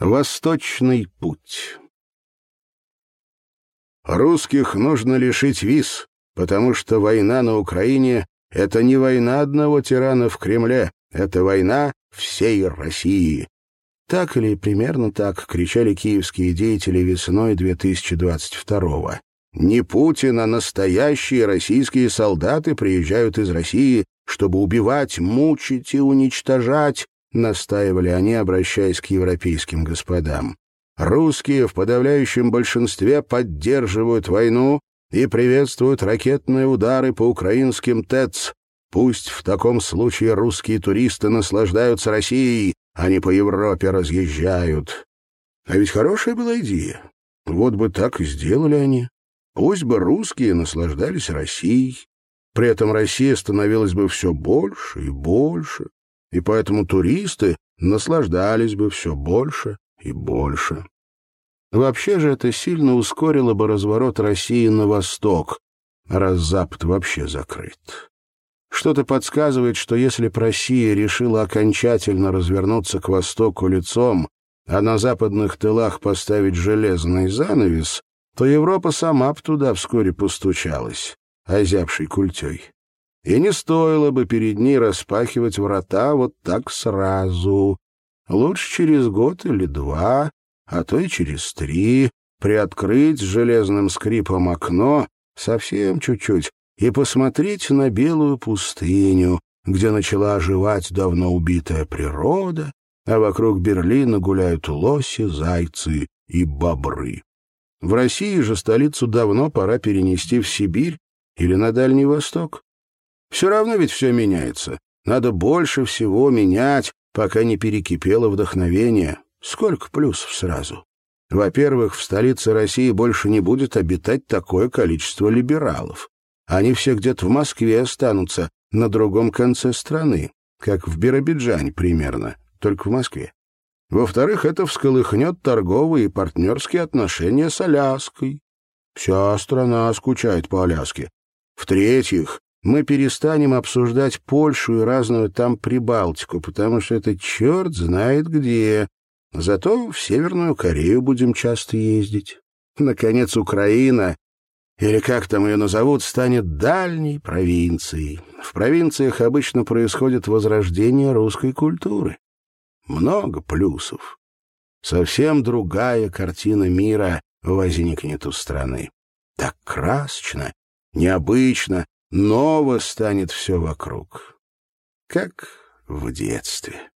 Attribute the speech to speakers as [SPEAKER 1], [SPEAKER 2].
[SPEAKER 1] Восточный путь Русских нужно лишить виз, потому что война на Украине — это не война одного тирана в Кремле, это война всей России. Так или примерно так кричали киевские деятели весной 2022-го. Не Путин, а настоящие российские солдаты приезжают из России, чтобы убивать, мучить и уничтожать, настаивали они, обращаясь к европейским господам. Русские в подавляющем большинстве поддерживают войну и приветствуют ракетные удары по украинским ТЭЦ. Пусть в таком случае русские туристы наслаждаются Россией, а не по Европе разъезжают. А ведь хорошая была идея. Вот бы так и сделали они. Пусть бы русские наслаждались Россией. При этом Россия становилась бы все больше и больше, и поэтому туристы наслаждались бы все больше и больше. Вообще же это сильно ускорило бы разворот России на восток, раз Запад вообще закрыт. Что-то подсказывает, что если б Россия решила окончательно развернуться к востоку лицом, а на западных тылах поставить железный занавес, то Европа сама б туда вскоре постучалась, озябшей культей. И не стоило бы перед ней распахивать врата вот так сразу. Лучше через год или два, а то и через три, приоткрыть с железным скрипом окно, совсем чуть-чуть, и посмотреть на белую пустыню, где начала оживать давно убитая природа, а вокруг Берлина гуляют лоси, зайцы и бобры. В России же столицу давно пора перенести в Сибирь или на Дальний Восток. Все равно ведь все меняется. Надо больше всего менять, пока не перекипело вдохновение. Сколько плюсов сразу? Во-первых, в столице России больше не будет обитать такое количество либералов. Они все где-то в Москве останутся, на другом конце страны, как в Биробиджане примерно, только в Москве. Во-вторых, это всколыхнет торговые и партнерские отношения с Аляской. Вся страна скучает по Аляске. В-третьих, мы перестанем обсуждать Польшу и разную там Прибалтику, потому что это черт знает где. Зато в Северную Корею будем часто ездить. Наконец, Украина, или как там ее назовут, станет дальней провинцией. В провинциях обычно происходит возрождение русской культуры. Много плюсов. Совсем другая картина мира возникнет у страны. Так красочно, необычно, Ново станет все вокруг, как в детстве.